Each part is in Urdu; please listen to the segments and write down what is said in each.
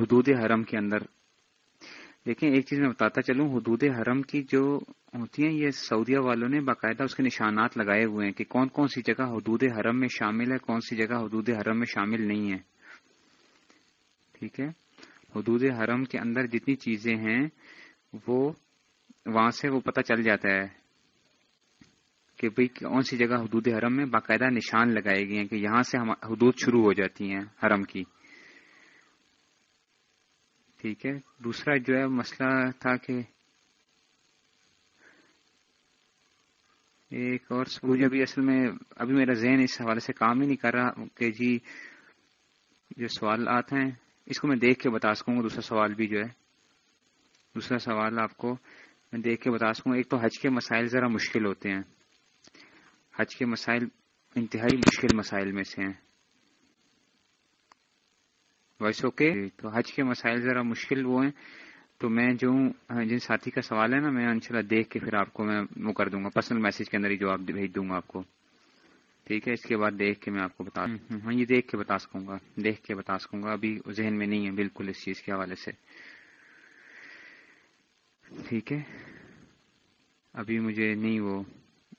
حدود حرم کے اندر۔ دیکھیں، ایک چیز میں بتاتا چلوں، حدود حرم کی جو ہوتی ہیں، یہ سعودیہ والوں نے باقاعدہ اس کے نشانات لگائے ہوئے ہیں کہ کون کون سی جگہ حدود حرم میں شامل ہے، کون سی جگہ حدود حرم میں شامل نہیں ہے۔ ٹھیک ہے؟ حدود حرم کے اندر جتنی چیزیں ہیں، وہ وہاں سے وہ پتہ چل جاتا ہے کہ بھئی کون سی جگہ حدود حرم میں باقاعدہ نشان لگائے گئے ہیں کہ یہاں سے حدود شروع ہو جاتی ہیں حرم کی۔ ٹھیک ہے۔ دوسرا جو ہے مسئلہ تھا کہ ایک اور مجھے ابھی اصل میں ابھی میرا ذہن اس حوالے سے کام ہی نہیں کر رہا کہ جی جو سوالات ہیں، اس کو میں دیکھ کے بتا سکوں گا۔ دوسرا سوال بھی جو ہے، دوسرا سوال آپ کو میں دیکھ کے بتا سکوں۔ ایک تو حج کے مسائل ذرا مشکل ہوتے ہیں۔ حج کے مسائل انتہائی مشکل مسائل میں سے ہیں۔ وائس اوکے تو حج کے مسائل ذرا مشکل وہ ہیں۔ تو میں جو جن ساتھی کا سوال ہے نا میں انشاء اللہ دیکھ کے پھر آپ کو میں وہ کر دوں گا۔ پرسنل میسج کے اندر ہی جواب بھیج دوں گا آپ کو۔ ٹھیک ہے؟ اس کے بعد دیکھ کے میں آپ کو بتا ہاں یہ دیکھ کے بتا سکوں گا۔ دیکھ کے بتا سکوں گا۔ ابھی ذہن میں نہیں ہے بالکل اس چیز کے حوالے سے۔ ٹھیک ہے؟ ابھی مجھے نہیں وہ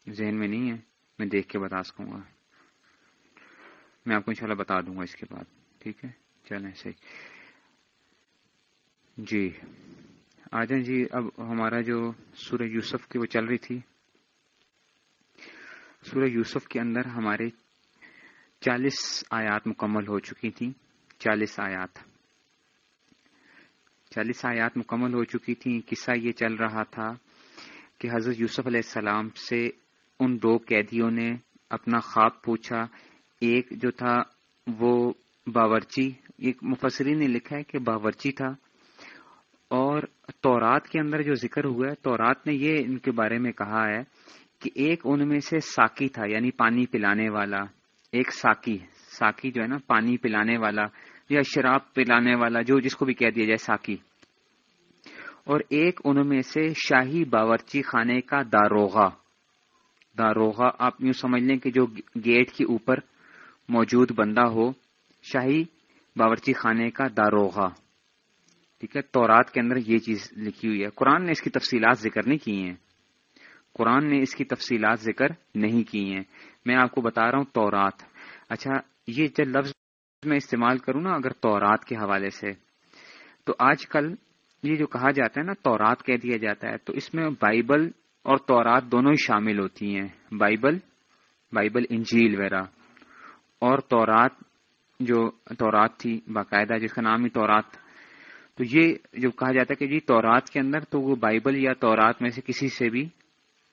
ذہن میں نہیں ہے۔ میں دیکھ کے بتا سکوں گا۔ میں آپ کو انشاءاللہ بتا دوں گا اس کے بعد۔ ٹھیک ہے؟ چلیں، صحیح۔ جی۔ آ جائیں جی اب ہمارا جو سورہ یوسف کی وہ چل رہی تھی۔ سورہ یوسف کے اندر ہمارے چالیس آیات مکمل ہو چکی تھیں۔ چالیس آیات۔ چالیس آیات مکمل ہو چکی تھیں۔ قصہ یہ چل رہا تھا کہ حضرت یوسف علیہ السلام سے ان دو قیدیوں نے اپنا خواب پوچھا۔ ایک جو تھا وہ باورچی ایک مفسری نے لکھا ہے کہ باورچی تھا اور تورات کے اندر جو ذکر ہوا ہے، تورات نے یہ ان کے بارے میں کہا ہے کہ ایک ان میں سے ساکی تھا یعنی پانی پلانے والا، ایک ساکی ساکی جو ہے نا، پانی پلانے والا، یا شراب پلانے والا، جو جس کو بھی کہہ دیا جائے، ساکی۔ اور ایک ان میں سے شاہی باورچی خانے کا داروغا داروغا آپ یوں سمجھ لیں کہ جو گیٹ کے اوپر موجود بندہ ہو شاہی باورچی خانے کا داروغا ٹھیک ہے، تورات کے اندر یہ چیز لکھی ہوئی ہے۔ قرآن نے اس کی تفصیلات ذکر نہیں کی ہیں۔ قرآن نے اس کی تفصیلات ذکر نہیں کی ہیں۔ میں آپ کو بتا رہا ہوں، تورات۔ اچھا یہ جب لفظ میں استعمال کروں نا، اگر تورات کے حوالے سے، تو آج کل یہ جو کہا جاتا ہے نا، تورات کہہ دیا جاتا ہے، تو اس میں بائبل اور تورات دونوں ہی شامل ہوتی ہیں۔ بائبل بائبل انجیل وغیرہ، اور تورات جو تورات تھی، باقاعدہ جس کا نام ہی تورات تو یہ جو کہا جاتا ہے کہ جی تورات کے اندر تو وہ بائبل یا تورات میں سے کسی سے بھی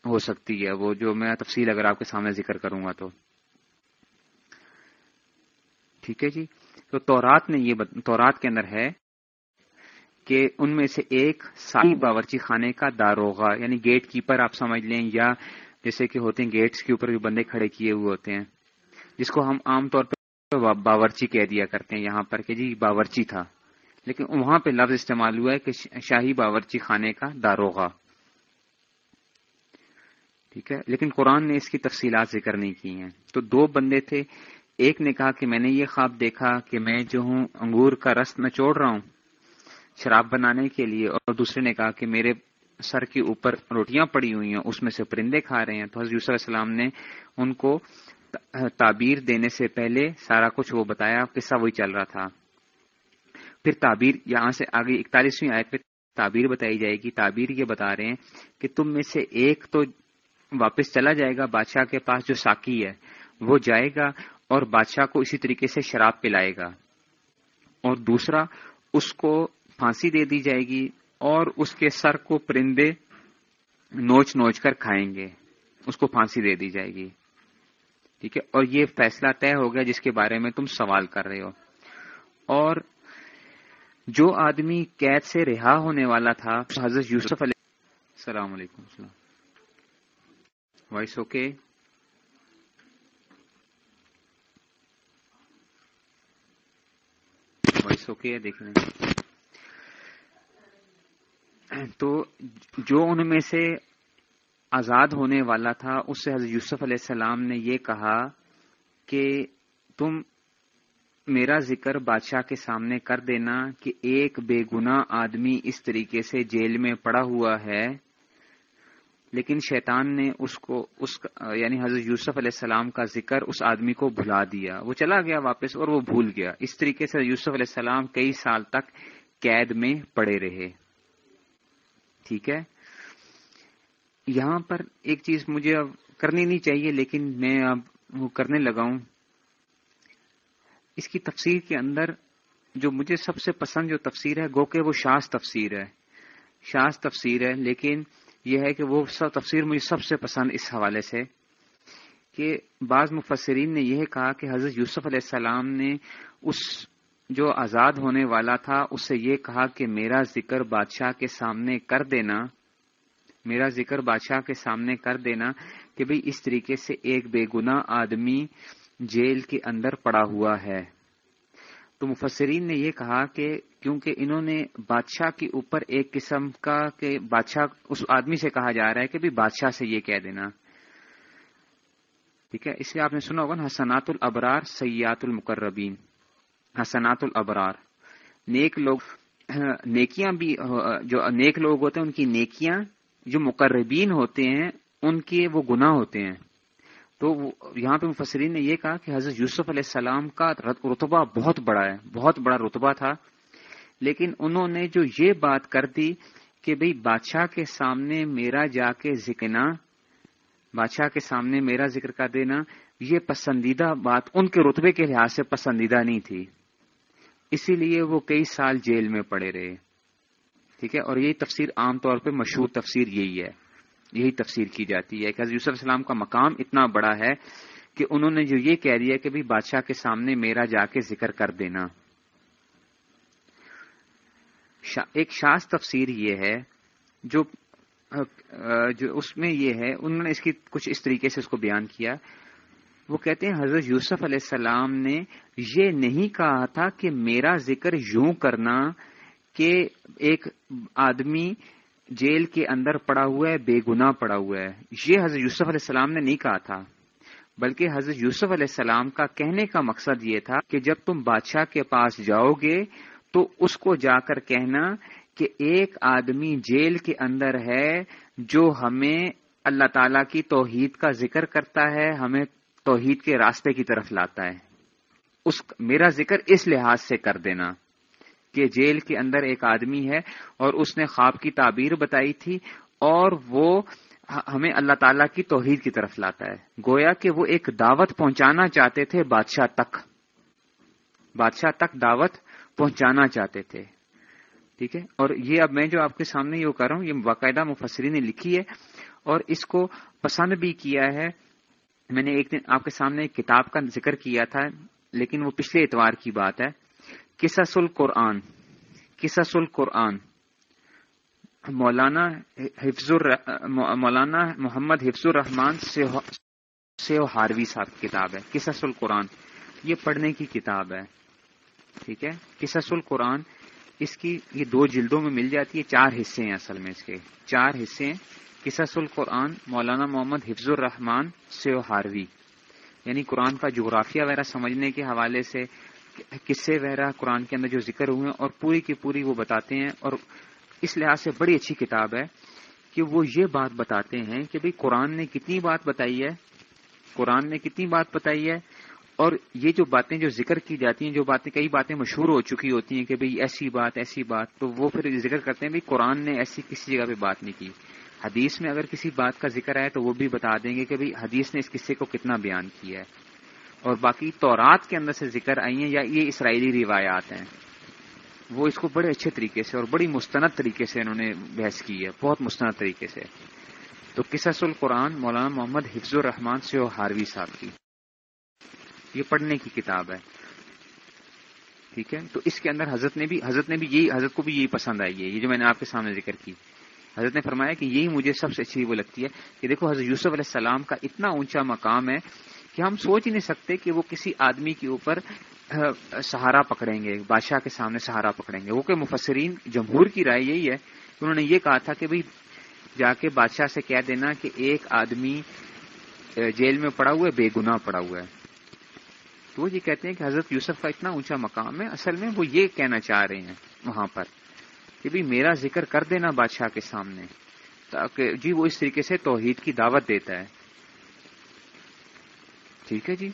ہو سکتی ہے۔ وہ جو میں تفصیل اگر آپ کے سامنے ذکر کروں گا تو۔ ٹھیک ہے جی؟ تو تورات نے یہ تورات کے اندر ہے کہ ان میں سے ایک سائی باورچی خانے کا داروغا یعنی گیٹ کیپر آپ سمجھ لیں، یا جیسے کہ ہوتے ہیں گیٹس کے اوپر جو بندے کھڑے کیے ہوئے ہوتے ہیں، جس کو ہم عام طور پہ باورچی کہہ دیا کرتے ہیں یہاں پر کہ جی باورچی تھا۔ لیکن وہاں پہ لفظ استعمال ہوا ہے کہ شاہی باورچی خانے کا داروغا ٹھیک ہے؟ لیکن قرآن نے اس کی تفصیلات ذکر نہیں کی ہیں۔ تو دو بندے تھے۔ ایک نے کہا کہ میں نے یہ خواب دیکھا کہ میں جو ہوں انگور کا رس نچوڑ رہا ہوں شراب بنانے کے لیے، اور دوسرے نے کہا کہ میرے سر کے اوپر روٹیاں پڑی ہوئی ہیں، اس میں سے پرندے کھا رہے ہیں۔ تو حضرت یوسف السلام نے ان کو تعبیر دینے سے پہلے سارا کچھ وہ بتایا، قصہ وہی چل رہا تھا۔ پھر تعبیر، یہاں سے آگے اکتالیسویں آیت پہ تعبیر بتائی جائے گی۔ تعبیر یہ بتا رہے ہیں کہ تم میں سے ایک تو واپس چلا جائے گا بادشاہ کے پاس جو ساکی ہے، وہ جائے گا اور بادشاہ کو اسی طریقے سے شراب پلائے گا۔ اور دوسرا، اس کو پھانسی دے دی جائے گی اور اس کے سر کو پرندے نوچ نوچ کر کھائیں گے، اس کو پھانسی دے دی جائے گی۔ ٹھیک ہے؟ اور یہ فیصلہ طے ہو گیا جس کے بارے میں تم سوال کر رہے ہو۔ اور جو آدمی قید سے رہا ہونے والا تھا، حضرت یوسف علیہ السلام علیکم السلام۔ Voice okay? وائس اوکے دیکھ لیں تو جو ان میں سے آزاد ہونے والا تھا، اس سے حضرت یوسف علیہ السلام نے یہ کہا کہ تم میرا ذکر بادشاہ کے سامنے کر دینا کہ ایک بے گنا آدمی اس طریقے سے جیل میں پڑا ہوا ہے۔ لیکن شیطان نے اس کو، اس یعنی حضرت یوسف علیہ السلام کا ذکر اس آدمی کو بھلا دیا۔ وہ چلا گیا واپس اور وہ بھول گیا۔ اس طریقے سے یوسف علیہ السلام کئی سال تک قید میں پڑے رہے۔ ٹھیک ہے؟ یہاں پر ایک چیز مجھے اب کرنی نہیں چاہیے، لیکن میں اب وہ کرنے لگا ہوں۔ اس کی تفسیر کے اندر جو مجھے سب سے پسند جو تفسیر ہے گو کہ وہ شاز تفسیر ہے۔ شاز تفسیر ہے، لیکن یہ ہے کہ وہ سب تفسیر مجھے سب سے پسند اس حوالے سے کہ بعض مفسرین نے یہ کہا کہ حضرت یوسف علیہ السلام نے اس جو آزاد ہونے والا تھا اس سے یہ کہا کہ میرا ذکر بادشاہ کے سامنے کر دینا۔ میرا ذکر بادشاہ کے سامنے کر دینا کہ بھئی اس طریقے سے ایک بے گنا آدمی جیل کے اندر پڑا ہوا ہے۔ تو مفسرین نے یہ کہا کہ کیونکہ انہوں نے بادشاہ کے اوپر ایک قسم کا کہ بادشاہ اس آدمی سے کہا جا رہا ہے کہ بھی بادشاہ سے یہ کہہ دینا۔ ٹھیک ہے؟ اس لیے آپ نے سنا ہوگا حسنات الابرار سیات المقربین۔ حسنات الابرار۔ نیک لوگ، نیکیاں بھی جو نیک لوگ ہوتے ہیں، ان کی نیکیاں جو مقربین ہوتے ہیں، ان کے وہ گناہ ہوتے ہیں۔ تو یہاں پہ مفسرین نے یہ کہا کہ حضرت یوسف علیہ السلام کا رتبہ بہت بڑا ہے، بہت بڑا رتبہ تھا۔ لیکن انہوں نے جو یہ بات کر دی کہ بھئی بادشاہ کے سامنے میرا جا کے ذکرنا بادشاہ کے سامنے میرا ذکر کر دینا، یہ پسندیدہ بات ان کے رتبے کے لحاظ سے پسندیدہ نہیں تھی۔ اسی لیے وہ کئی سال جیل میں پڑے رہے۔ ٹھیک ہے؟ اور یہی تفسیر عام طور پہ مشہور تفسیر یہی ہے۔ یہی تفسیر کی جاتی ہے کہ حضرت یوسف السلام کا مقام اتنا بڑا ہے کہ انہوں نے جو یہ کہہ دیا کہ بھی بادشاہ کے سامنے میرا جا کے ذکر کر دینا۔ ایک شاس تفسیر یہ ہے جو جو اس میں یہ ہے، انہوں نے اس کی کچھ اس طریقے سے اس کو بیان کیا۔ وہ کہتے ہیں، حضرت یوسف علیہ السلام نے یہ نہیں کہا تھا کہ میرا ذکر یوں کرنا کہ ایک آدمی جیل کے اندر پڑا ہوا ہے، بے گنا پڑا ہوا ہے۔ یہ حضرت یوسف علیہ السلام نے نہیں کہا تھا، بلکہ حضرت یوسف علیہ السلام کا کہنے کا مقصد یہ تھا کہ جب تم بادشاہ کے پاس جاؤ گے تو اس کو جا کر کہنا کہ ایک آدمی جیل کے اندر ہے جو ہمیں اللہ تعالی کی توحید کا ذکر کرتا ہے، ہمیں توحید کے راستے کی طرف لاتا ہے۔ اس، میرا ذکر اس لحاظ سے کر دینا۔ کہ جیل کے اندر ایک آدمی ہے اور اس نے خواب کی تعبیر بتائی تھی اور وہ ہمیں اللہ تعالی کی توحید کی طرف لاتا ہے۔ گویا کہ وہ ایک دعوت پہنچانا چاہتے تھے، بادشاہ تک۔ بادشاہ تک دعوت پہنچانا چاہتے تھے۔ ٹھیک ہے؟ اور یہ اب میں جو آپ کے سامنے یہ کر رہا ہوں، یہ باقاعدہ مفسری نے لکھی ہے اور اس کو پسند بھی کیا ہے۔ میں نے ایک دن آپ کے سامنے ایک کتاب کا ذکر کیا تھا، لیکن وہ پچھلے اتوار کی بات ہے۔ قصص القرآن قصص القرآن۔ مولانا حفظ مولانا محمد حفظ الرحمان سے ہاروی صاحب کی کتاب ہے، قصص القرآن۔ یہ پڑھنے کی کتاب ہے۔ ٹھیک ہے؟ قصص القرآن، اس کی یہ دو جلدوں میں مل جاتی ہے، چار حصے ہیں اصل میں اس کے۔ چار حصے ہیں، قصص القرآن، مولانا محمد حفظ الرحمان سے ہاروی یعنی قرآن کا جغرافیہ وغیرہ سمجھنے کے حوالے سے قصے وغیرہ قرآن کے اندر جو ذکر ہوئے ہیں اور پوری کی پوری وہ بتاتے ہیں اور اس لحاظ سے بڑی اچھی کتاب ہے کہ وہ یہ بات بتاتے ہیں کہ بھئی قرآن نے کتنی بات بتائی ہے، قرآن نے کتنی بات بتائی ہے اور یہ جو باتیں جو ذکر کی جاتی ہیں، جو باتیں کئی باتیں مشہور ہو چکی ہوتی ہیں کہ بھئی ایسی بات ایسی بات، تو وہ پھر ذکر کرتے ہیں بھائی قرآن نے ایسی کسی جگہ پہ بات نہیں کی۔ حدیث میں اگر کسی بات کا ذکر ہے تو وہ بھی بتا دیں گے کہ بھئی حدیث نے اس قصے کو کتنا بیان کیا ہے۔ اور باقی تورات کے اندر سے ذکر آئی ہیں یا یہ اسرائیلی روایات ہیں، وہ اس کو بڑے اچھے طریقے سے اور بڑی مستند طریقے سے انہوں نے بحث کی ہے، بہت مستند طریقے سے۔ تو قصص القرآن مولانا محمد حفظ الرحمان سے ہاروی صاحب کی۔ یہ پڑھنے کی کتاب ہے۔ ٹھیک ہے؟ تو اس کے اندر حضرت نے بھی، حضرت نے بھی یہی، حضرت کو بھی یہی پسند آئی ہے، یہ جو میں نے آپ کے سامنے ذکر کی۔ حضرت نے فرمایا کہ یہی مجھے سب سے اچھی وہ لگتی ہے کہ دیکھو حضرت یوسف علیہ السلام کا اتنا اونچا مقام ہے کہ ہم سوچ ہی نہیں سکتے کہ وہ کسی آدمی کے اوپر سہارا پکڑیں گے، بادشاہ کے سامنے سہارا پکڑیں گے۔ وہ کہ مفسرین، جمہور کی رائے یہی ہے۔ کہ انہوں نے یہ کہا تھا کہ بھائی جا کے بادشاہ سے کہہ دینا کہ ایک آدمی جیل میں پڑا ہوا ہے، بے گناہ پڑا ہوا ہے۔ تو وہ یہ کہتے ہیں کہ حضرت یوسف کا اتنا اونچا مقام ہے، اصل میں وہ یہ کہنا چاہ رہے ہیں وہاں پر کہ بھی میرا ذکر کر دینا بادشاہ کے سامنے، تاکہ جی وہ اس طریقے سے توحید کی دعوت دیتا ہے۔ ٹھیک ہے جی؟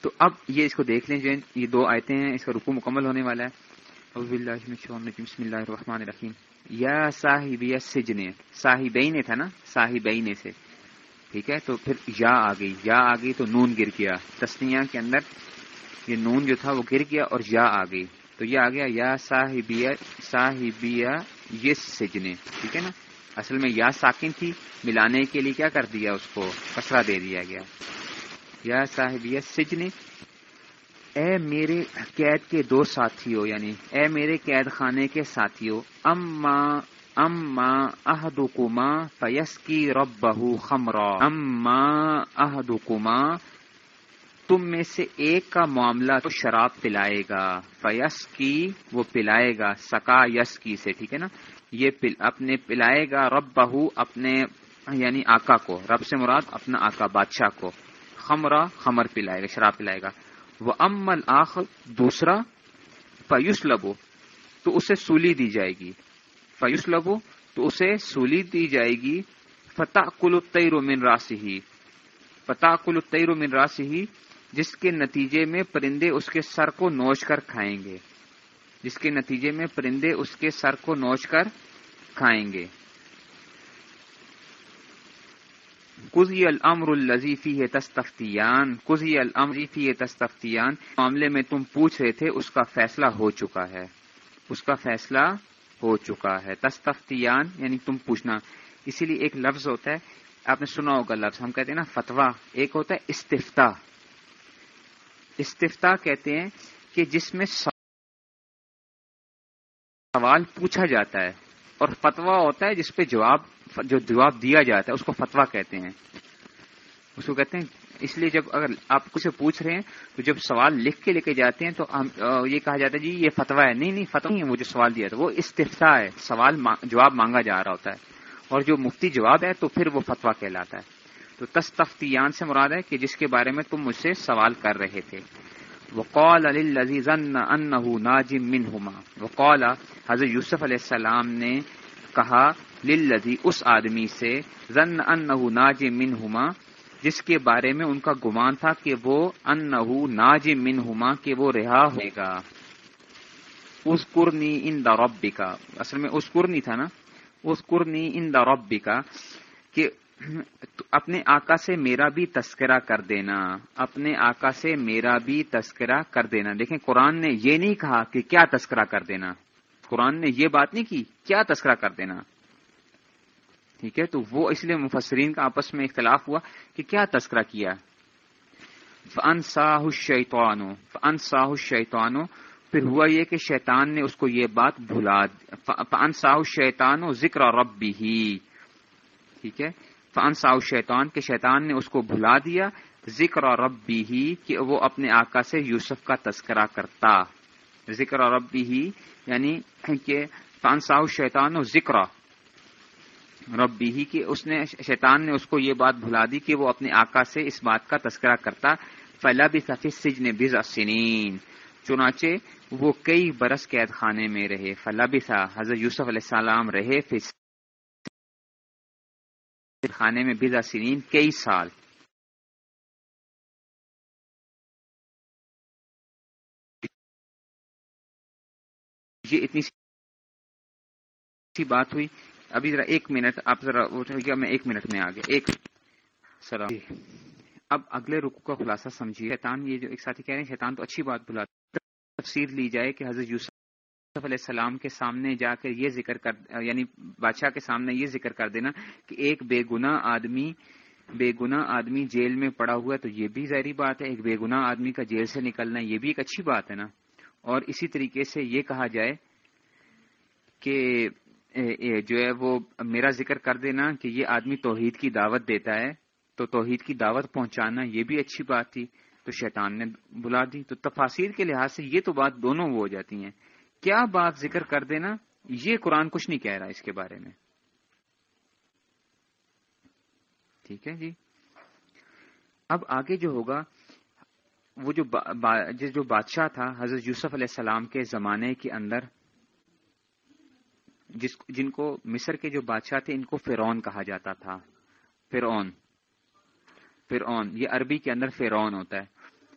تو اب یہ اس کو دیکھ لیں جو یہ دو آیتیں ہیں، اس کا رکو مکمل ہونے والا ہے۔ بسم اللہ الرحمن الرحیم۔ یا صاحب سجن صاحبین تھا نا؟ صاحبین سے۔ ٹھیک ہے، تو پھر یا آ گئی۔ یا آ گئی تو نون گر گیا۔ تسنیا کے اندر یہ نون جو تھا وہ گر گیا اور یا آ گئی۔ تو یہ آ گیا، یا صاحبیہ صاحبیہ یہ سجنے ٹھیک ہے نا؟ اصل میں یا ساکن تھی، ملانے کے لیے کیا کر دیا اس کو؟ کسرا دے دیا گیا۔ یا صاحبیہ سجنے اے میرے قید کے دو ساتھیوں یعنی اے میرے قید خانے کے ساتھیوں اما اما احدکما فیس کی رب بہو خمرا۔ اما احدکما، تم میں سے ایک کا معاملہ تو شراب پلائے گا۔ فیس کی وہ پلائے گا، سکا یس کی سے، ٹھیک ہے نا؟ یہ پل، اپنے پلائے گا رب بہو اپنے یعنی آقا کو، رب سے مراد اپنا آقا بادشاہ کو خمرا خمر پلائے گا، شراب پلائے گا وہ امل آخ دوسرا فیوس لبو تو اسے سولی دی جائے گی فیوس لبو تو اسے سولی دی جائے گی فتح کل تیر من راسی فتح کل تیر من راسی جس کے نتیجے میں پرندے اس کے سر کو نوچ کر کھائیں گے جس کے نتیجے میں پرندے اس کے سر کو نوچ کر کھائیں گے۔ کزی الامر الزیفی ہے تستفتیان کزی الامریفی ہے تستفتیان، معاملے میں تم پوچھ رہے تھے، اس کا فیصلہ ہو چکا ہے۔ اس کا فیصلہ ہو چکا ہے۔ تستفتیان یعنی تم پوچھنا۔ اسی لیے ایک لفظ ہوتا ہے، آپ نے سنا ہوگا لفظ۔ ہم کہتے ہیں نا فتوا ایک ہوتا ہے استفتا استفتا کہتے ہیں کہ جس میں سوال پوچھا جاتا ہے اور فتوا ہوتا ہے جس پہ جواب، جو جواب دیا جاتا ہے، اس کو فتوا کہتے ہیں۔ اس کو کہتے ہیں، اس لیے جب اگر آپ کچھ پوچھ رہے ہیں، تو جب سوال لکھ کے لے کے جاتے ہیں، تو یہ کہا جاتا ہے جی یہ فتوا ہے۔ نہیں نہیں فتوا نہیں ہے، وہ جو سوال دیا تھا وہ استفتا ہے۔ سوال جواب مانگا جا رہا ہوتا ہے۔ اور جو مفتی جواب ہے، تو پھر وہ فتوا کہلاتا ہے۔ تو تستفتیان سے مراد ہے کہ جس کے بارے میں تم مجھ سے سوال کر رہے تھے۔ وقال ناجم منہما. وقال حضرت یوسف علیہ السلام نے کہا، للذی، اس آدمی سے ظن انه ناجم منہما، جس کے بارے میں ان کا گمان تھا کہ وہ انه ناجم منہما کہ وہ رہا ہوئے گا۔ اس قرنی ان دا ربکا۔ اصل میں اس قرنی تھا نا؟ اس قرنی ان دا ربکا کہ اپنے آقا سے میرا بھی تذکرہ کر دینا، اپنے آقا سے میرا بھی تذکرہ کر دینا۔ دیکھیں، قرآن نے یہ نہیں کہا کہ کیا تذکرہ کر دینا۔ قرآن نے یہ بات نہیں کی، کیا تذکرہ کر دینا۔ ٹھیک ہے؟ تو وہ اس لیے مفسرین کا آپس میں اختلاف ہوا کہ کیا تذکرہ کیا۔ فن ساہ شیتوانو فن شیتوانو پھر ہوا یہ کہ شیطان نے اس کو یہ بات بھلا فن ساہ شیتانو ذکر رب بھی ٹھیک ہے؟ فانساؤ شیطان کے شیطان نے اس کو بھلا دیا، ذکر اور ربی ہی کہ وہ اپنے آقا سے یوسف کا تذکرہ کرتا۔ ذکر اور ربی ہی یعنی کہ فان شیطان و ذکر ربی ہی کہ اس نے، شیطان نے اس کو یہ بات بھلا دی کہ وہ اپنے آقا سے اس بات کا تذکرہ کرتا۔ فلا بھی سفی سجن بز سنین چنانچہ وہ کئی برس قید خانے میں رہے۔ فلا بھی حضرت یوسف علیہ السلام رہے خانے میں بزا سنین کئی سال۔ یہ اتنی سی بات ہوئی۔ ابھی ذرا ایک منٹ، آپ ذرا گیا میں ایک منٹ میں آگے ایک سلام۔ اب اگلے رکو کا خلاصہ سمجھیے۔ شیطان یہ جو ایک ساتھی کہہ رہے ہیں، شیطان تو اچھی بات بلا، تفسیر لی جائے کہ حضرت یوسف علیہ السلام کے سامنے جا کر یہ ذکر کر یعنی بادشاہ کے سامنے یہ ذکر کر دینا کہ ایک بے گنا آدمی بے گنا آدمی جیل میں پڑا ہوا ہے تو یہ بھی ظاہری بات ہے، ایک بے گنا آدمی کا جیل سے نکلنا یہ بھی ایک اچھی بات ہے نا۔ اور اسی طریقے سے یہ کہا جائے کہ جو ہے وہ میرا ذکر کر دینا کہ یہ آدمی توحید کی دعوت دیتا ہے، تو توحید کی دعوت پہنچانا یہ بھی اچھی بات تھی۔ تو شیطان نے بلا دی۔ تو تفاصیر کے لحاظ سے یہ تو بات دونوں وہ ہو جاتی ہیں۔ کیا بات ذکر کر دینا؟ یہ قرآن کچھ نہیں کہہ رہا اس کے بارے میں۔ ٹھیک ہے جی۔ اب آگے جو ہوگا، وہ جو جو بادشاہ تھا، حضرت یوسف علیہ السلام کے زمانے کے اندر، جس جن کو مصر کے جو بادشاہ تھے، ان کو فرون کہا جاتا تھا۔ فرعون۔ فرعون۔ یہ عربی کے اندر فرعون ہوتا ہے۔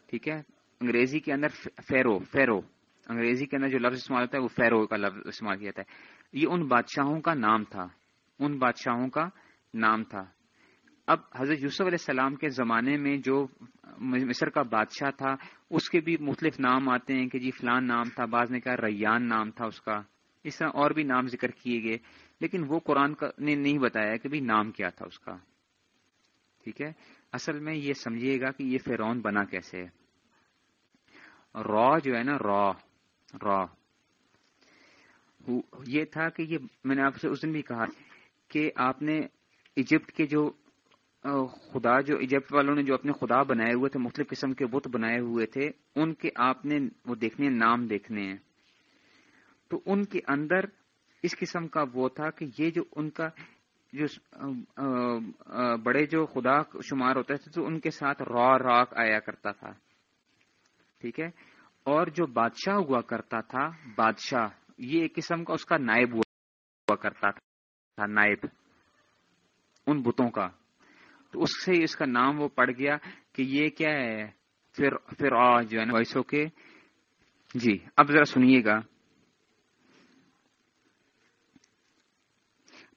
ٹھیک ہے؟ انگریزی کے اندر فیرو فیرو۔ انگریزی کے اندر جو لفظ استعمال ہوتا ہے وہ فیرو کا لفظ استعمال کیا جاتا ہے۔ یہ ان بادشاہوں کا نام تھا۔ ان بادشاہوں کا نام تھا۔ اب حضرت یوسف علیہ السلام کے زمانے میں جو مصر کا بادشاہ تھا، اس کے بھی مختلف نام آتے ہیں کہ جی فلان نام تھا، بعض نے کہا ریان نام تھا اس کا۔ اس طرح اور بھی نام ذکر کیے گئے، لیکن وہ قرآن نے نہیں بتایا کہ بھی نام کیا تھا اس کا۔ ٹھیک ہے؟ اصل میں یہ سمجھیے گا کہ یہ فرون بنا کیسے ہے۔ را جو ہے نا، را۔ را یہ تھا کہ یہ میں نے آپ سے اس دن بھی کہا کہ آپ نے ایجپٹ کے جو خدا جو ایجپٹ والوں نے جو اپنے خدا بنائے ہوئے تھے، مختلف قسم کے بت بنائے ہوئے تھے، ان کے آپ نے وہ دیکھنے نام دیکھنے ہیں۔ تو ان کے اندر اس قسم کا وہ تھا کہ یہ جو ان کا جو بڑے جو خدا شمار ہوتے تھے، تو ان کے ساتھ را راک آیا کرتا تھا۔ ٹھیک ہے؟ اور جو بادشاہ ہوا کرتا تھا، بادشاہ، یہ ایک قسم کا اس کا نائب ہوا کرتا تھا، نائب، ان بتوں کا۔ تو اس سے اس کا نام وہ پڑ گیا کہ یہ کیا ہے؟ پھر پھر آ جو ہے نا ویسو کے۔ جی اب ذرا سنیے گا۔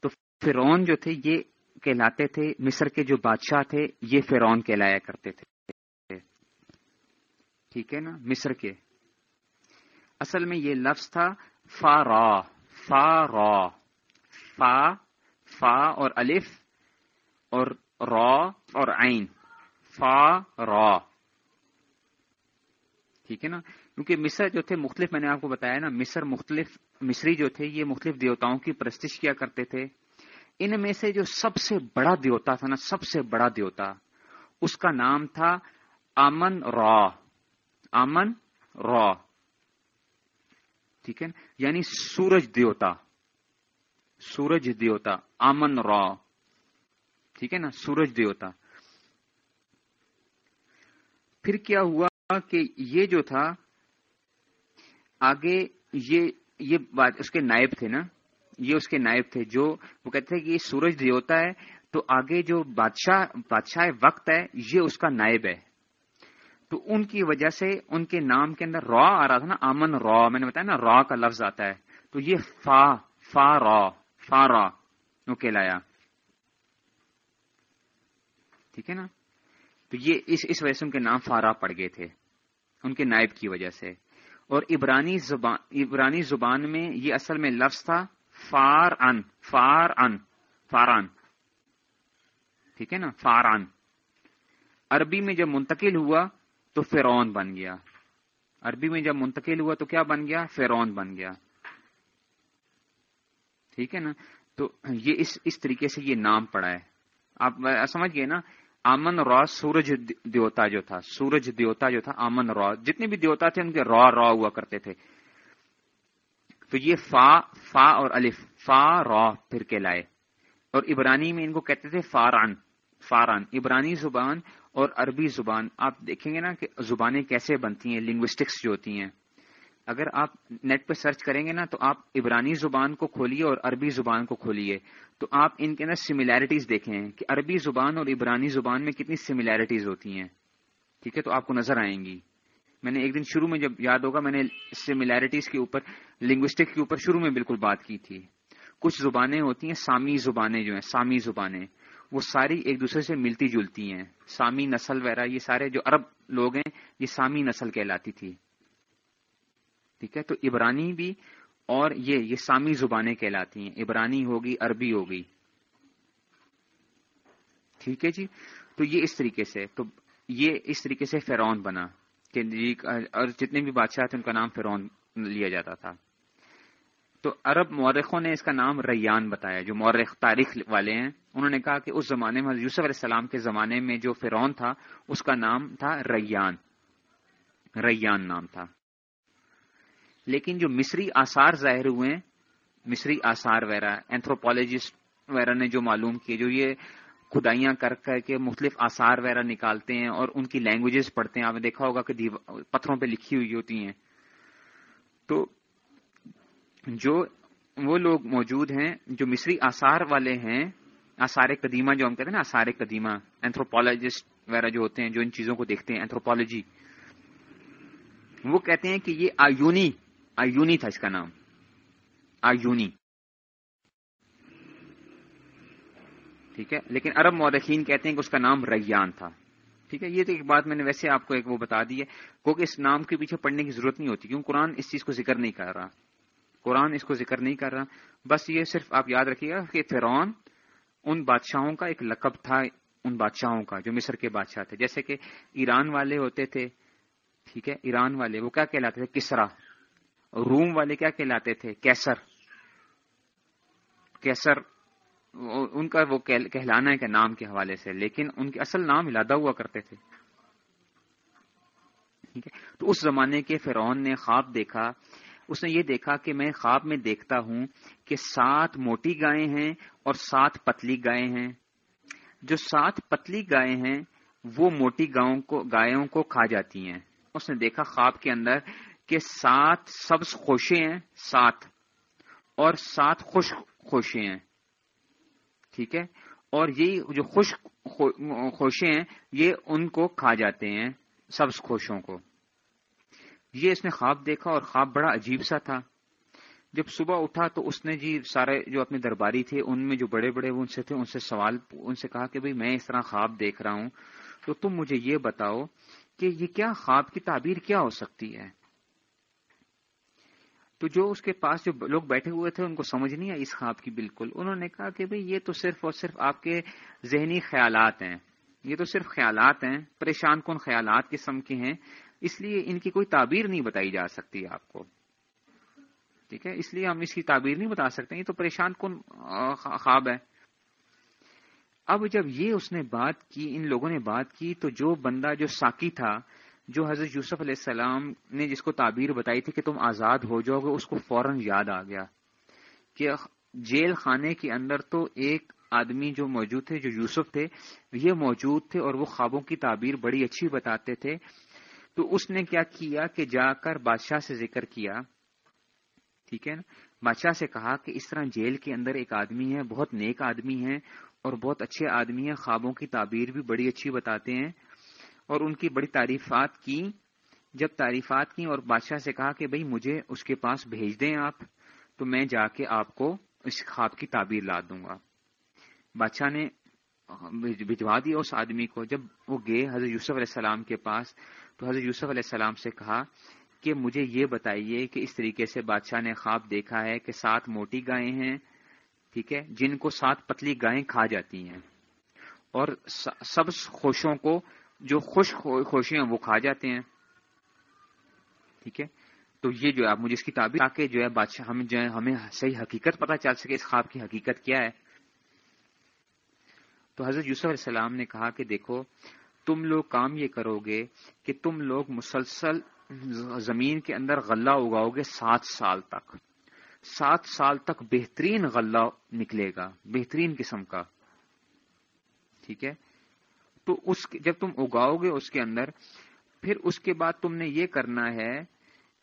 تو فرون جو تھے، یہ کہلاتے تھے، مصر کے جو بادشاہ تھے، یہ فرون کہلایا کرتے تھے۔ ٹھیک ہے نا؟ مصر کے۔ اصل میں یہ لفظ تھا فا را فا را فا فا اور الف اور را اور عین۔ فا را ٹھیک ہے نا؟ کیونکہ مصر جو تھے، مختلف میں نے آپ کو بتایا نا، مصر مختلف، مصری جو تھے، یہ مختلف دیوتاؤں کی پرستش کیا کرتے تھے۔ ان میں سے جو سب سے بڑا دیوتا تھا نا، سب سے بڑا دیوتا، اس کا نام تھا امن را۔ امن، را. ٹھیک ہے؟ یعنی سورج دیوتا سورج دیوتا آمن را. ٹھیک ہے نا؟ سورج دیوتا. پھر کیا ہوا کہ یہ جو تھا، آگے یہ یہ بات، اس کے نائب تھے نا؟ یہ اس کے نائب تھے جو، وہ کہتے ہیں کہ یہ سورج دیوتا ہے، تو آگے جو بادشاہ بادشاہ وقت ہے، یہ اس کا نائب ہے۔ تو ان کی وجہ سے ان کے نام کے اندر را آ رہا تھا نا امن را، میں نے بتایا نا، را کا لفظ آتا ہے۔ تو یہ فا فا را فا را کہلایا۔ ٹھیک ہے نا؟ تو یہ اس اس وجہ سے ان کے نام فارا پڑ گئے تھے، ان کے نائب کی وجہ سے۔ اور عبرانی زبان عبرانی زبان میں یہ اصل میں لفظ تھا فار ان فار ان فاران۔ ٹھیک ہے نا؟ فاران۔ عربی میں جب منتقل ہوا تو فرون بن گیا۔ عربی میں جب منتقل ہوا تو کیا بن گیا؟ فرون بن گیا۔ ٹھیک ہے نا؟ تو یہ اس اس طریقے سے یہ نام پڑا ہے۔ آپ سمجھ گئے نا؟ آمن را سورج دیوتا جو تھا، سورج دیوتا جو تھا، آمن را۔ جتنے بھی دیوتا تھے، ان کے را را ہوا کرتے تھے۔ تو یہ فا فا اور الف، فا، را پھر کے لائے۔ اور عبرانی میں ان کو کہتے تھے فاران فاران۔ عبرانی زبان اور عربی زبان، آپ دیکھیں گے نا کہ زبانیں کیسے بنتی ہیں لنگوسٹکس جو ہوتی ہیں۔ اگر آپ نیٹ پہ سرچ کریں گے نا تو آپ عبرانی زبان کو کھولیے اور عربی زبان کو کھولیے۔ تو آپ ان کے اندر سملیرٹیز دیکھیں کہ عربی زبان اور عبرانی زبان میں کتنی سملیرٹیز ہوتی ہیں۔ ٹھیک ہے، تو آپ کو نظر آئیں گی۔ میں نے ایک دن شروع میں جب یاد ہوگا، میں نے سملیرٹیز کے اوپر لنگوسٹک کے اوپر شروع میں بالکل بات کی تھی۔ کچھ زبانیں ہوتی ہیں، سامی زبانیں جو ہیں، سامی زبانیں۔ وہ ساری ایک دوسرے سے ملتی جلتی ہیں۔ سامی نسل وغیرہ، یہ سارے جو عرب لوگ ہیں، یہ سامی نسل کہلاتی تھی۔ ٹھیک ہے؟ تو عبرانی بھی اور یہ یہ سامی زبانیں کہلاتی ہیں۔ عبرانی ہوگی، عربی ہوگی۔ ٹھیک ہے جی؟ تو یہ اس طریقے سے، تو یہ اس طریقے سے فرون بنا کہ جی اور جتنے بھی بادشاہ تھے، ان کا نام فرون لیا جاتا تھا۔ تو عرب مورخوں نے اس کا نام ریان بتایا، جو مورخ تاریخ والے ہیں۔ انہوں نے کہا کہ اس زمانے میں یوسف علیہ السلام کے زمانے میں جو فرون تھا، اس کا نام تھا ریان۔ ریان نام تھا۔ لیکن جو مصری آثار ظاہر ہوئے ہیں، مصری آثار وغیرہ اینتھروپالوجسٹ وغیرہ نے جو معلوم کیے، جو یہ کھدائیاں کر کر کے مختلف آثار وغیرہ نکالتے ہیں اور ان کی لینگویجز پڑھتے ہیں، آپ نے دیکھا ہوگا کہ پتھروں پہ لکھی ہوئی ہوتی ہیں۔ تو جو وہ لوگ موجود ہیں، جو مصری آثار والے ہیں، آثار قدیمہ جو ہم کہتے ہیں نا، آثار قدیمہ اینتھروپولوجسٹ وغیرہ جو ہوتے ہیں، جو ان چیزوں کو دیکھتے ہیں اینتھروپولوجی وہ کہتے ہیں کہ یہ آیونی آیونی تھا اس کا نام، آیونی۔ ٹھیک ہے؟ لیکن عرب مورخین کہتے ہیں کہ اس کا نام ریان تھا۔ ٹھیک ہے؟ یہ تو ایک بات میں نے ویسے آپ کو ایک وہ بتا دی ہے، کیونکہ اس نام کے پیچھے پڑھنے کی ضرورت نہیں ہوتی کیوں قرآن اس چیز کو ذکر نہیں کر رہا۔ قرآن اس کو ذکر نہیں کر رہا۔ بس یہ صرف آپ یاد رکھیے گا کہ فرعون ان بادشاہوں کا ایک لقب تھا، ان بادشاہوں کا جو مصر کے بادشاہ تھے۔ جیسے کہ ایران والے ہوتے تھے، ٹھیک ہے، ایران والے، وہ کیا کہلاتے تھے؟ کسرا۔ روم والے کیا کہلاتے تھے؟ کیسر۔ کیسر، ان کا وہ کہلانا ہے کہ نام کے حوالے سے، لیکن ان کے اصل نام علادہ ہوا کرتے تھے۔ ٹھیک ہے، تو اس زمانے کے فرعون نے خواب دیکھا۔ اس نے یہ دیکھا کہ میں خواب میں دیکھتا ہوں کہ سات موٹی گائے ہیں اور سات پتلی گائے ہیں۔ جو سات پتلی گائے ہیں، وہ موٹی گاؤں کو گایوں کو کھا جاتی ہیں۔ اس نے دیکھا خواب کے اندر کہ سات سبز خوشے ہیں، سات۔ اور سات خشک خوشے ہیں۔ ٹھیک ہے؟ اور یہ جو خشک خوشے ہیں، یہ ان کو کھا جاتے ہیں، سبز خوشوں کو۔ یہ اس نے خواب دیکھا اور خواب بڑا عجیب سا تھا۔ جب صبح اٹھا تو اس نے جی سارے جو اپنے درباری تھے، ان میں جو بڑے بڑے وہ ان سے تھے، ان سے سوال، ان سے کہا کہ بھئی میں اس طرح خواب دیکھ رہا ہوں۔ تو تم مجھے یہ بتاؤ کہ یہ کیا خواب کی تعبیر کیا ہو سکتی ہے؟ تو جو اس کے پاس جو لوگ بیٹھے ہوئے تھے، ان کو سمجھ نہیں آئی اس خواب کی بالکل۔ انہوں نے کہا کہ بھئی یہ تو صرف اور صرف آپ کے ذہنی خیالات ہیں۔ یہ تو صرف خیالات ہیں۔ پریشان کن خیالات قسم کے ہیں۔ اس لیے ان کی کوئی تعبیر نہیں بتائی جا سکتی آپ کو۔ ٹھیک ہے؟ اس لیے ہم اس کی تعبیر نہیں بتا سکتے، یہ تو پریشان کن خواب ہے اب جب یہ اس نے بات کی، ان لوگوں نے بات کی، تو جو بندہ، جو ساکی تھا، جو حضرت یوسف علیہ السلام نے جس کو تعبیر بتائی تھی کہ تم آزاد ہو جاؤ گے، اس کو فوراً یاد آ گیا کہ جیل خانے کے اندر تو ایک آدمی جو موجود تھے، جو یوسف تھے، یہ موجود تھے اور وہ خوابوں کی تعبیر بڑی اچھی بتاتے تھے۔ تو اس نے کیا کیا کہ جا کر بادشاہ سے ذکر کیا؟ ٹھیک ہے نا؟ بادشاہ سے کہا کہ اس طرح جیل کے اندر ایک آدمی ہے، بہت نیک آدمی ہے اور بہت اچھے آدمی ہیں، خوابوں کی تعبیر بھی بڑی اچھی بتاتے ہیں۔ اور ان کی بڑی تعریفات کی، جب تعریفات کی اور بادشاہ سے کہا کہ بھئی مجھے اس کے پاس بھیج دیں آپ، تو میں جا کے آپ کو اس خواب کی تعبیر لا دوں گا۔ بادشاہ نے بھجوا دیا اس آدمی کو۔ جب وہ گئے حضرت یوسف علیہ السلام کے پاس، تو حضرت یوسف علیہ السلام سے کہا کہ مجھے یہ بتائیے کہ اس طریقے سے بادشاہ نے خواب دیکھا ہے کہ سات موٹی گائے ہیں، ٹھیک ہے، جن کو سات پتلی گائیں کھا جاتی ہیں۔ اور سب خوشوں کو، جو خوش خوشی ہیں وہ کھا جاتے ہیں۔ ٹھیک ہے، تو یہ جو ہے، آپ مجھے اس کی تعبیر تاکہ جو ہے بادشاہ ہم جو ہے ہمیں صحیح حقیقت پتہ چل سکے اس خواب کی حقیقت کیا ہے۔ تو حضرت یوسف علیہ السلام نے کہا کہ دیکھو، تم لوگ کام یہ کرو گے کہ تم لوگ مسلسل زمین کے اندر غلہ اگاؤ گے سات سال تک۔ سات سال تک بہترین غلہ نکلے گا، بہترین قسم کا۔ ٹھیک ہے؟ تو اس جب تم اگاؤ گے اس کے اندر، پھر اس کے بعد تم نے یہ کرنا ہے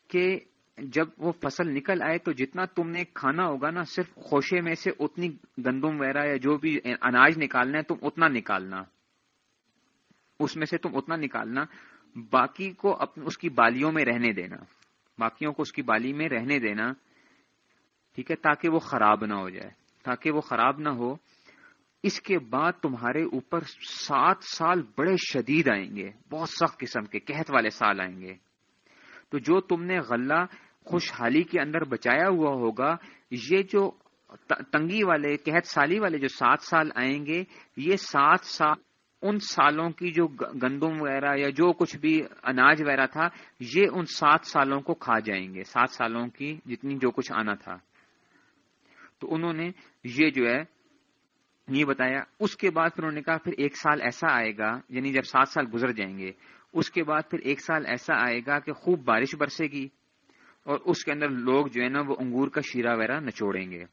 کہ جب وہ فصل نکل آئے تو جتنا تم نے کھانا ہوگا نا، صرف خوشے میں سے اتنی گندم وغیرہ یا جو بھی اناج نکالنا ہے، تم اتنا نکالنا۔ اس میں سے تم اتنا نکالنا۔ باقی کو اس کی بالیوں میں رہنے دینا۔ باقیوں کو اس کی بالی میں رہنے دینا۔ ٹھیک ہے؟ تاکہ وہ خراب نہ ہو جائے۔ تاکہ وہ خراب نہ ہو۔ اس کے بعد تمہارے اوپر سات سال بڑے شدید آئیں گے۔ بہت سخت قسم کے، قحط والے سال آئیں گے۔ تو جو تم نے غلہ خوشحالی کے اندر بچایا ہوا ہوگا، یہ جو تنگی والے، قحط سالی والے جو سات سال آئیں گے، یہ سات سال، ان سالوں کی جو گندم وغیرہ یا جو کچھ بھی اناج وغیرہ تھا، یہ ان سات سالوں کو کھا جائیں گے، سات سالوں کی جتنی جو کچھ آنا تھا۔ تو انہوں نے یہ جو ہے، یہ بتایا۔ اس کے بعد پھر انہوں نے کہا، پھر ایک سال ایسا آئے گا یعنی جب سات سال گزر جائیں گے، اس کے بعد پھر ایک سال ایسا آئے گا کہ خوب بارش برسے گی۔ اور اس کے اندر لوگ جو ہے نا وہ انگور کا شیرہ وغیرہ نچوڑیں گے۔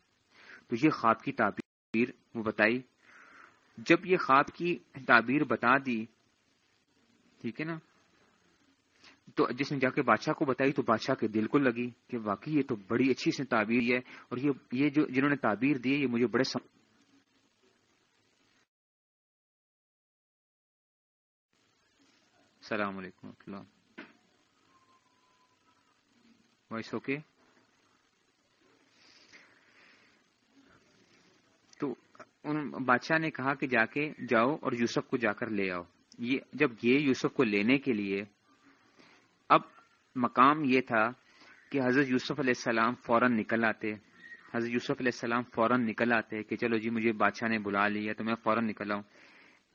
تو یہ خواب کی تعبیر وہ بتائی۔ جب یہ خواب کی تعبیر بتا دی، ٹھیک ہے نا؟ تو جس نے جا کے بادشاہ کو بتائی تو بادشاہ کے دل کو لگی کہ واقعی یہ تو بڑی اچھی سے تعبیر ہے اور یہ جو جنہوں نے تعبیر دی یہ مجھے بڑے سم... السلام علیکم اللہ۔ وائس اوکے تو ان بادشاہ نے کہا کہ جا کے جاؤ اور یوسف کو جا کر لے آؤ یہ جب یہ یوسف کو لینے کے لیے اب مقام یہ تھا کہ حضرت یوسف علیہ السلام فوراً نکل آتے حضرت یوسف علیہ السلام فوراً نکل آتے کہ چلو جی مجھے بادشاہ نے بلا لیا تو میں فوراً نکل آؤں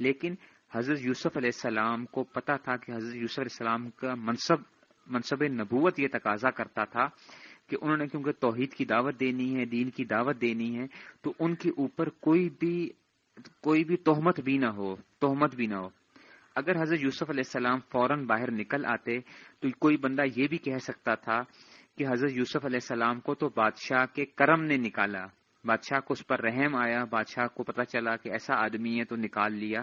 لیکن حضرت یوسف علیہ السلام کو پتا تھا کہ حضرت یوسف علیہ السلام کا منصب منصب نبوت یہ تقاضا کرتا تھا کہ انہوں نے کیونکہ توحید کی دعوت دینی ہے، دین کی دعوت دینی ہے، تو ان کے اوپر کوئی بھی کوئی بھی تہمت بھی نہ ہو، تہمت بھی نہ ہو۔ اگر حضرت یوسف علیہ السلام فوراً باہر نکل آتے تو کوئی بندہ یہ بھی کہہ سکتا تھا کہ حضرت یوسف علیہ السلام کو تو بادشاہ کے کرم نے نکالا۔ بادشاہ کو اس پر رحم آیا، بادشاہ کو پتا چلا کہ ایسا آدمی ہے تو نکال لیا۔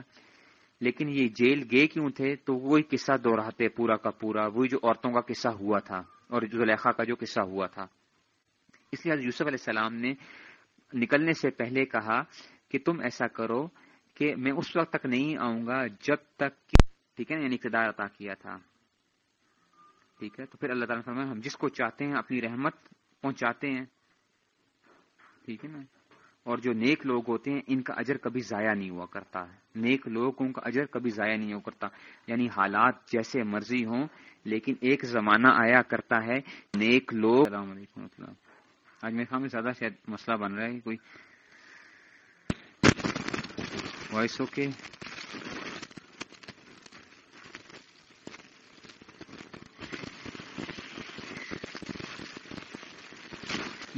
لیکن یہ جیل گئے کیوں تھے؟ تو وہی قصہ دوہراتے پورا کا پورا، وہی جو عورتوں کا قصہ ہوا تھا اور زلیخا کا جو قصہ ہوا تھا۔ اس لیے یوسف علیہ السلام نے نکلنے سے پہلے کہا کہ تم ایسا کرو کہ میں اس وقت تک نہیں آؤں گا جب تک ٹھیک ہے یعنی اقتدار عطا کیا تھا۔ ٹھیک ہے؟ تو پھر اللہ تعالیٰ ہم جس کو چاہتے ہیں اپنی رحمت پہنچاتے ہیں۔ ٹھیک ہے نا؟ اور جو نیک لوگ ہوتے ہیں، ان کا اجر کبھی ضائع نہیں ہوا کرتا ہے۔ نیک لوگوں کا اجر کبھی ضائع نہیں ہوا کرتا۔ یعنی حالات جیسے مرضی ہوں، لیکن ایک زمانہ آیا کرتا ہے، نیک لوگ۔ السلام علیکم آج میرے خیال میں زیادہ شاید مسئلہ بن رہا ہے، کوئی۔ وائس اوکے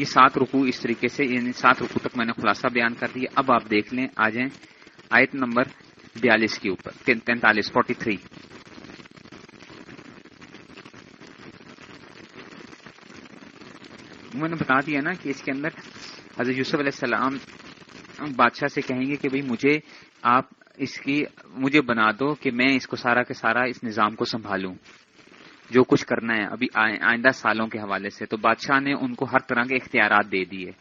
یہ سات رکو اس طریقے سے یعنی سات رکو تک میں نے خلاصہ بیان کر دیا۔ اب آپ دیکھ لیں، آ جائیں۔ آیت نمبر بیالیس کے اوپر تینتالیس فورٹی تھری میں نے بتا دیا نا کہ اس کے اندر حضرت یوسف علیہ السلام بادشاہ سے کہیں گے کہ بھئی مجھے آپ اس کی، مجھے بنا دو کہ میں اس کو سارا کے سارا اس نظام کو سنبھالوں۔ جو کچھ کرنا ہے، ابھی آئندہ سالوں کے حوالے سے۔ تو بادشاہ نے ان کو ہر طرح کے اختیارات دے دیے۔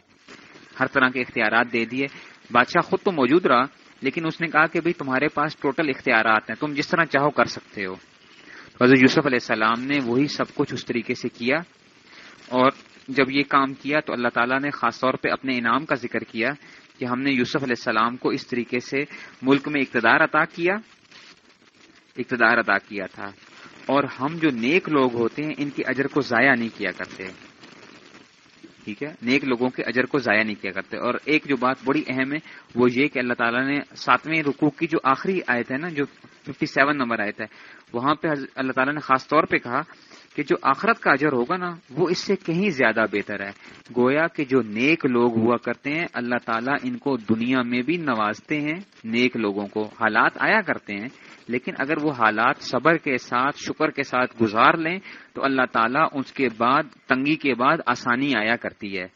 ہر طرح کے اختیارات دے دیے۔ بادشاہ خود تو موجود رہا، لیکن اس نے کہا کہ بھئی تمہارے پاس ٹوٹل اختیارات ہیں، تم جس طرح چاہو کر سکتے ہو۔ حضرت یوسف علیہ السلام نے وہی سب کچھ اس طریقے سے کیا۔ اور جب یہ کام کیا تو اللہ تعالیٰ نے خاص طور پہ اپنے انعام کا ذکر کیا کہ ہم نے یوسف علیہ السلام کو اس طریقے سے ملک میں اقتدار عطا کیا۔ اقتدار عطا کیا تھا۔ اور ہم جو نیک لوگ ہوتے ہیں، ان کے اجر کو ضائع نہیں کیا کرتے۔ ٹھیک ہے؟ نیک لوگوں کے اجر کو ضائع نہیں کیا کرتے۔ اور ایک جو بات بڑی اہم ہے، وہ یہ کہ اللہ تعالیٰ نے ساتویں رکوع کی جو آخری آیت ہے نا، جو ففٹی سیون نمبر آیت ہے، وہاں پہ اللہ تعالیٰ نے خاص طور پہ کہا کہ جو آخرت کا اجر ہوگا نا، وہ اس سے کہیں زیادہ بہتر ہے۔ گویا کہ جو نیک لوگ ہوا کرتے ہیں، اللہ تعالیٰ ان کو دنیا میں بھی نوازتے ہیں، نیک لوگوں کو۔ حالات آیا کرتے ہیں لیکن اگر وہ حالات صبر کے ساتھ، شکر کے ساتھ گزار لیں، تو اللہ تعالیٰ اس کے بعد، تنگی کے بعد آسانی آیا کرتی ہے۔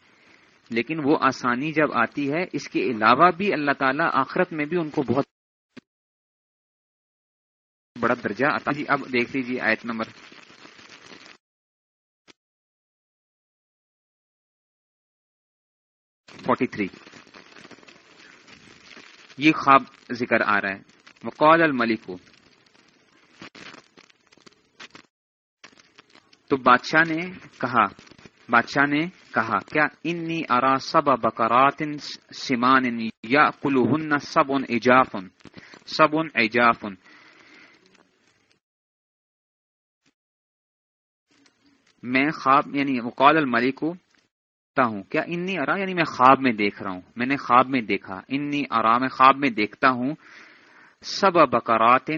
لیکن وہ آسانی جب آتی ہے، اس کے علاوہ بھی اللہ تعالیٰ آخرت میں بھی ان کو بہت بڑا درجہ آتا جی اب دیکھ لیجیے آیت نمبر فورٹی تھری۔ یہ خواب ذکر آ رہا ہے۔ وقال الملک. تو بادشاہ نے کہا، بادشاہ نے کہا، کیا انی ارا سب بکرات سمان یا کلو سب ان ایجافن سب ان ایجافن میں خواب یعنی وقال الملک ہوں، کیا انی ارا یعنی میں خواب میں دیکھ رہا ہوں، میں نے خواب میں دیکھا، انی ارا میں خواب میں دیکھتا ہوں سب بکرات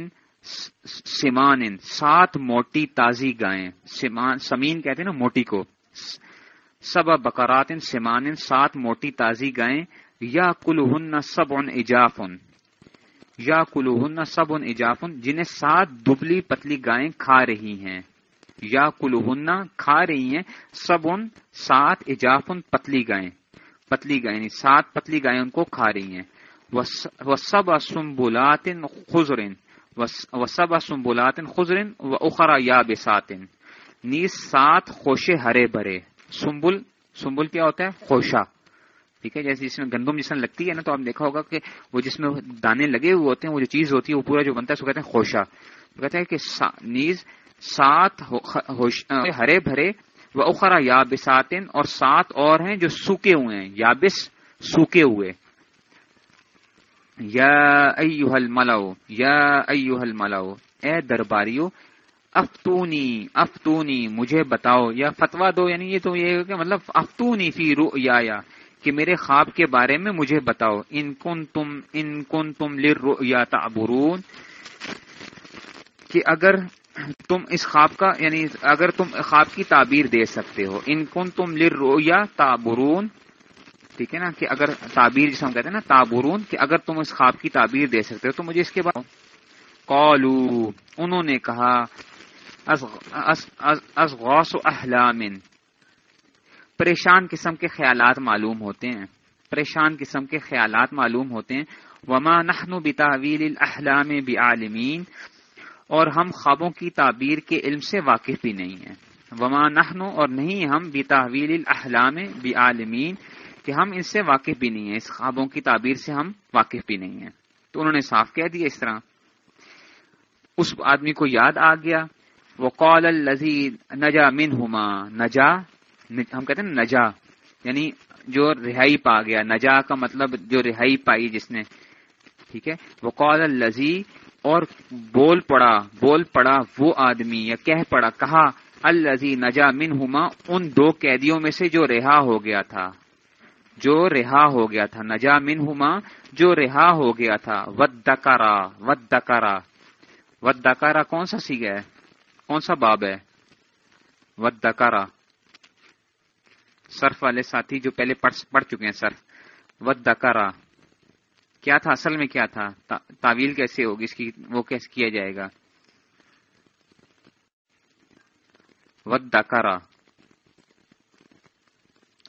سمان سات موٹی تازی گائیں سمین کہتے ہیں نا موٹی کو سب بکرات سمان سات موٹی تازی گائیں یا کل ہن سب ان یا کلو ہن سب ان جنہیں سات دبلی پتلی گائیں کھا رہی ہیں یا کلو کھا رہی ہیں سب ان سات ایجافن پتلی گائیں پتلی گائیں یعنی سات پتلی گائیں ان کو کھا رہی ہیں۔ وسب سنبلات خزرن وسب سنبلات خزرن و اخرا یا بساتن نیز سات خوشے ہرے بھرے سنبل سنبل کیا ہوتا ہے؟ خوشہ. ٹھیک ہے، جیسے جس میں گندم جس میں لگتی ہے نا، تو آپ دیکھا ہوگا کہ وہ جس میں دانے لگے ہوئے ہوتے ہیں، وہ جو چیز ہوتی ہے، وہ پورا جو بنتا ہے، اس کو کہتے ہیں خوشہ. کہتے ہیں کہ نیز سات ہرے بھرے وہ اخرا یا بساتن اور سات اور ہیں جو سوکھے ہوئے ہیں. یابس سوکھے ہوئے. یا ایوہ الملو، یا ایوہ الملو، اے درباریو، افتونی افتونی، مجھے بتاؤ، یا فتوا دو یعنی یہ تو یہ کہ مطلب افتونی فی رو یا کہ میرے خواب کے بارے میں مجھے بتاؤ، ان کن تم ان کن تم لر یا تعبرون، کہ اگر تم اس خواب کا یعنی اگر تم خواب کی تعبیر دے سکتے ہو، ان کن تم لر یا تعبرون ٹھیک ہے نا کہ اگر تعبیر جسے ہم کہتے ہیں نا تابرون، کہ اگر تم اس خواب کی تعبیر دے سکتے ہو تو مجھے اس کے بعد کالو انہوں نے کہا، از غوث احلام پریشان قسم کے خیالات معلوم ہوتے ہیں۔ پریشان قسم کے خیالات معلوم ہوتے ہیں۔ وما نحن بتاویل الاحلام بعالمین اور ہم خوابوں کی تعبیر کے علم سے واقف بھی نہیں ہیں۔ وما نحن، اور نہیں ہم بتاویل الاحلام بعالمین کہ ہم ان سے واقف بھی نہیں ہیں، اس خوابوں کی تعبیر سے ہم واقف بھی نہیں ہیں۔ تو انہوں نے صاف کہہ دیا اس طرح۔ اس آدمی کو یاد آ گیا۔ وہ قول الزیز نجا من ہوما نجا، ہم کہتے ہیں نجا۔ یعنی جو رہائی پا گیا۔ نجا کا مطلب جو رہائی پائی جس نے۔ ٹھیک ہے؟ وہ قول الزی اور بول پڑا بول پڑا وہ آدمی یا کہہ پڑا، کہا الزی نجا من ہوما ان دو قیدیوں میں سے جو رہا ہو گیا تھا۔ جو رہا ہو گیا تھا، نجا من ہوما جو رہا ہو گیا تھا ود دکارا ود دکارا ود دکارا کون سا سی ہے؟ کون سا باب ہے؟ ود دکارا سرف والے ساتھی جو پہلے پڑھ چکے ہیں سرف ود دکارا کیا تھا؟ اصل میں کیا تھا؟ تعویل کیسے ہوگی؟ اس کی وہ کیسے کیا جائے گا؟ ود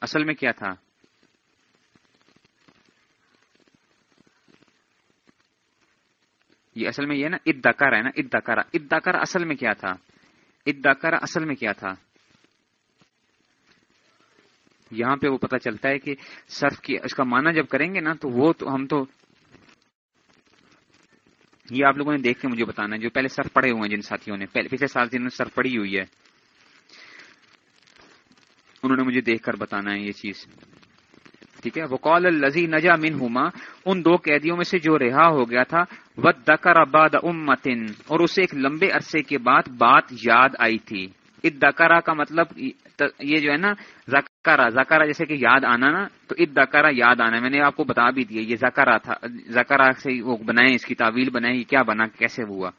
اصل میں کیا تھا؟ یہ اصل میں یہ نا ادکر ہے نا ادکر ادکر اصل میں کیا تھا؟ ادکر اصل میں کیا تھا؟ یہاں پہ وہ پتا چلتا ہے کہ سرف کی اس کا معنی جب کریں گے نا، تو وہ تو ہم تو یہ آپ لوگوں نے دیکھ کے مجھے بتانا ہے، جو پہلے سرف پڑے ہوئے ہیں جن ساتھیوں نے پچھلے سال جنہوں نے سرف پڑی ہوئی ہے، انہوں نے مجھے دیکھ کر بتانا ہے یہ چیز۔ ٹھیک ہے؟ وقال الزی نجا من ہوما ان دو قیدیوں میں سے جو رہا ہو گیا تھا وہ دکر آباد امتن اور اسے ایک لمبے عرصے کے بعد بات یاد آئی تھی۔ اد دکرا کا مطلب یہ جو ہے نا زکارا زکارا جیسے کہ یاد آنا نا، تو اد یاد آنا، میں نے آپ کو بتا بھی دیا، یہ زکرا تھا زکرا سے وہ بنائے اس کی تعویل بنائے یہ کیا بنا، کیسے ہوا؟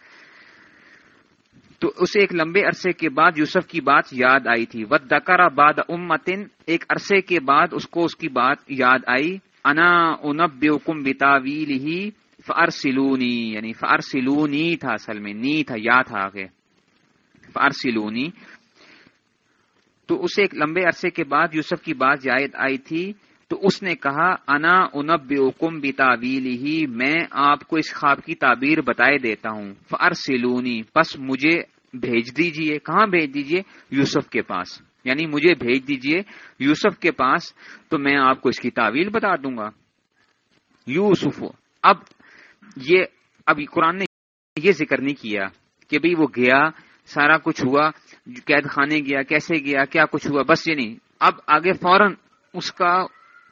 تو اسے ایک لمبے عرصے کے بعد یوسف کی بات یاد آئی تھی۔ ود دکارا باد امتن ایک عرصے کے بعد اس کو اس کی بات یاد آئی۔ انا انب کم بتاویل ہی فارسلونی یعنی فارسلونی تھا اصل میں۔ نی تھا، یا تھا آگے۔ فارسلونی تو اسے ایک لمبے عرصے کے بعد یوسف کی بات یاد آئی تھی۔ تو اس نے کہا انا انب کم بتاویل ہی میں آپ کو اس خواب کی تعبیر بتائے دیتا ہوں۔ فارسلونی بس مجھے بھیج دیجیے، کہاں بھیج دیجیے؟ یوسف کے پاس۔ یعنی مجھے بھیج دیجیے، یوسف کے پاس، تو میں آپ کو اس کی تعویل بتا دوں گا۔ یوسف، اب یہ، اب قرآن نے یہ ذکر نہیں کیا کہ بھئی وہ گیا، سارا کچھ ہوا، قید خانے گیا، کیسے گیا، کیا کچھ ہوا، بس یہ نہیں۔ اب آگے فوراً اس کا،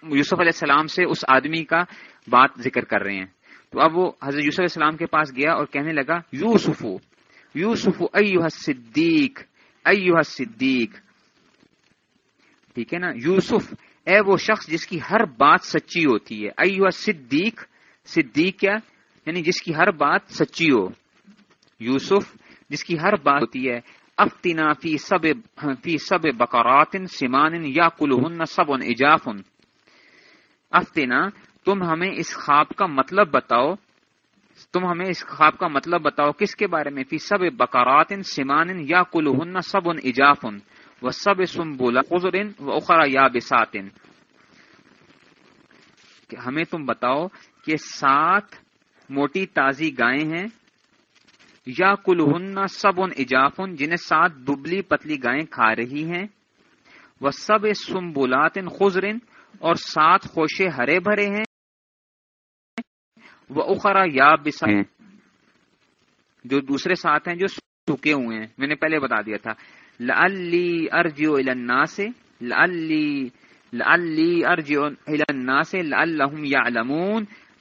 یوسف علیہ السلام سے اس آدمی کا بات ذکر کر رہے ہیں۔ تو اب وہ حضرت یوسف علیہ السلام کے پاس گیا اور کہنے لگا، یوسف یوسف ایوہ صدیق ایوہ صدیق۔ ٹھیک ہے نا؟ یوسف، اے وہ شخص جس کی ہر بات سچی ہوتی ہے۔ ایوہ صدیق صدیق کیا؟ یعنی جس کی ہر بات سچی ہو۔ یوسف، جس کی ہر بات ہوتی ہے۔ افتنا فی سب فی سب بکرات سمان یا کلہن سب اجاف۔ افتنا تم ہمیں اس خواب کا مطلب بتاؤ۔ تم ہمیں اس خواب کا مطلب بتاؤ، کس کے بارے میں؟ فی سب بکرات سمان یا کلہن سب اجاف و سب سم بولا و اخرا یا بساتن ہمیں تم بتاؤ کہ سات موٹی تازی گائیں ہیں یا کل ہن سب ان اجافن جنہیں سات دبلی پتلی گائیں کھا رہی ہیں وہ سب سم بلات خزرن اور سات خوشے ہرے بھرے ہیں۔ وہ اخرا یا بس جو دوسرے ساتھ ہیں جو سوکھے ہوئے ہیں۔ میں نے پہلے بتا دیا تھا۔ لی ارجیو النا سے لی ارجیو النا سے لہم یا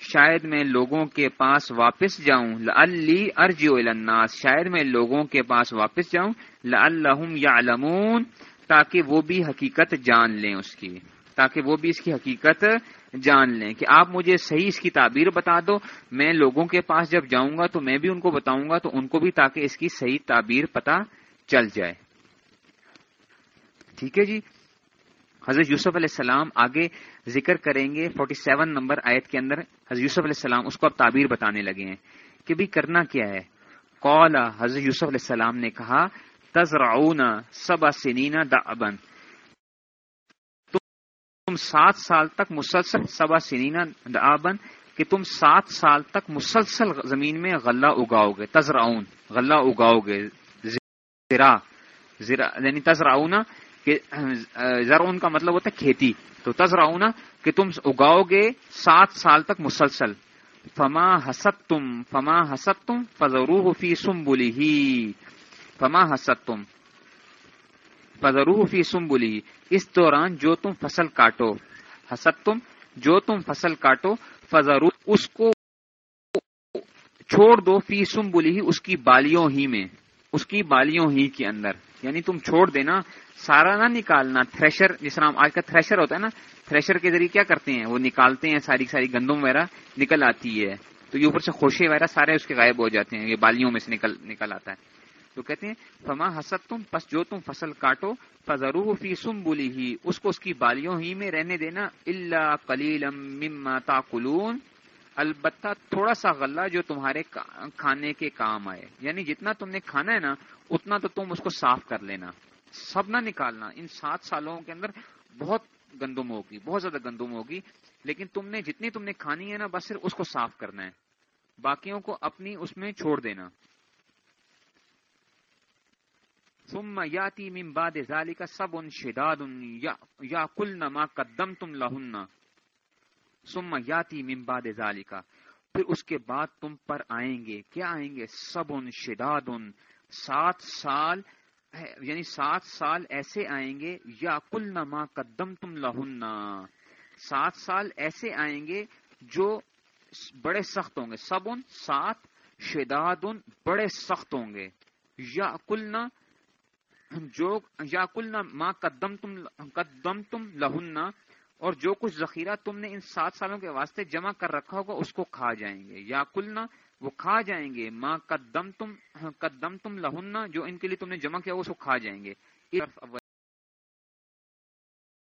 شاید میں لوگوں کے پاس واپس جاؤں۔ لی ارجیو الناس۔ شاید میں لوگوں کے پاس واپس جاؤں۔ لہم یا تاکہ وہ بھی حقیقت جان لیں اس کی۔ تاکہ وہ بھی اس کی حقیقت جان لیں کہ آپ مجھے صحیح اس کی تعبیر بتا دو۔ میں لوگوں کے پاس جب جاؤں گا تو میں بھی ان کو بتاؤں گا تو ان کو بھی تاکہ اس کی صحیح تعبیر پتا چل جائے۔ ٹھیک ہے جی؟ حضرت یوسف علیہ السلام آگے ذکر کریں گے۔ 47 نمبر آیت کے اندر حضرت یوسف علیہ السلام اس کو اب تعبیر بتانے لگے ہیں کہ بھی کرنا کیا ہے۔ قول حضرت یوسف علیہ السلام نے کہا، تزرعون سبا سنینا دا ابن تم سات سال تک مسلسل سبا سنینا دا ابن کہ تم سات سال تک مسلسل زمین میں غلہ اگاؤ گے تزرعون، غلہ اگاؤ گے زرا زرا یعنی تزرعون کہ، زرعون کا مطلب ہوتا ہے کھیتی، تو تزرعون کہ تم اگاؤ گے سات سال تک مسلسل۔ فما حسد تم فما حسد تم فضرو فی سم بولی ہی فما حسد تم فضرو فی سم بولی اس دوران جو تم فصل کاٹو۔ حسد تم جو تم فصل کاٹو فضرو اس کو چھوڑ دو فی سم بولی اس کی بالیوں ہی میں، اس کی بالیوں ہی کے اندر۔ یعنی تم چھوڑ دینا، سارا نہ نکالنا، تھریشر، جس طرح آج کا تھریشر ہوتا ہے نا، تھریشر کے ذریعے کیا کرتے ہیں؟ وہ نکالتے ہیں، ساری ساری گندم وغیرہ نکل آتی ہے۔ تو یہ اوپر سے خوشے وغیرہ سارے اس کے غائب ہو جاتے ہیں، یہ بالیوں میں سے نکل نکل آتا ہے۔ تو کہتے ہیں، فما حسد تم پس جو تم فصل کاٹو فضرو فی سم بولی ہی اس کو اس کی بالیوں ہی میں رہنے دینا اللہ کلیل مما تاکلون البتہ تھوڑا سا غلہ جو تمہارے کھانے کے کام آئے۔ یعنی جتنا تم نے کھانا ہے نا، اتنا تو تم اس کو صاف کر لینا۔ سب نہ نکالنا۔ ان سات سالوں کے اندر بہت گندم ہوگی، بہت زیادہ گندم ہوگی۔ لیکن تم نے جتنی تم نے کھانی ہے نا، بس صرف اس کو صاف کرنا ہے۔ باقیوں کو اپنی اس میں چھوڑ دینا۔ ثم یاتی من بعد ذالک سب ان شداد یا کل ما قدم تم لہن. ثم یاتی من بعد ذالک. پھر اس کے بعد تم پر آئیں گے. کیا آئیں گے؟ سب ان شداد. سات سال یعنی سات سال ایسے آئیں گے، یا کل نما قدم تم لہن. سات سال ایسے آئیں گے جو بڑے سخت ہوں گے. سب ان سات شداد بڑے سخت ہوں گے. یا کل جو یا کلنا ماں قدم تم قدم تم لہننا، اور جو کچھ ذخیرہ تم نے ان سات سالوں کے واسطے جمع کر رکھا ہوگا، اس کو کھا جائیں گے۔ یا کلنا وہ کھا جائیں گے۔ ماں قدم تم قدم تم لہننا، جو ان کے لیے تم نے جمع کیا، وہ اس کو کھا جائیں گے۔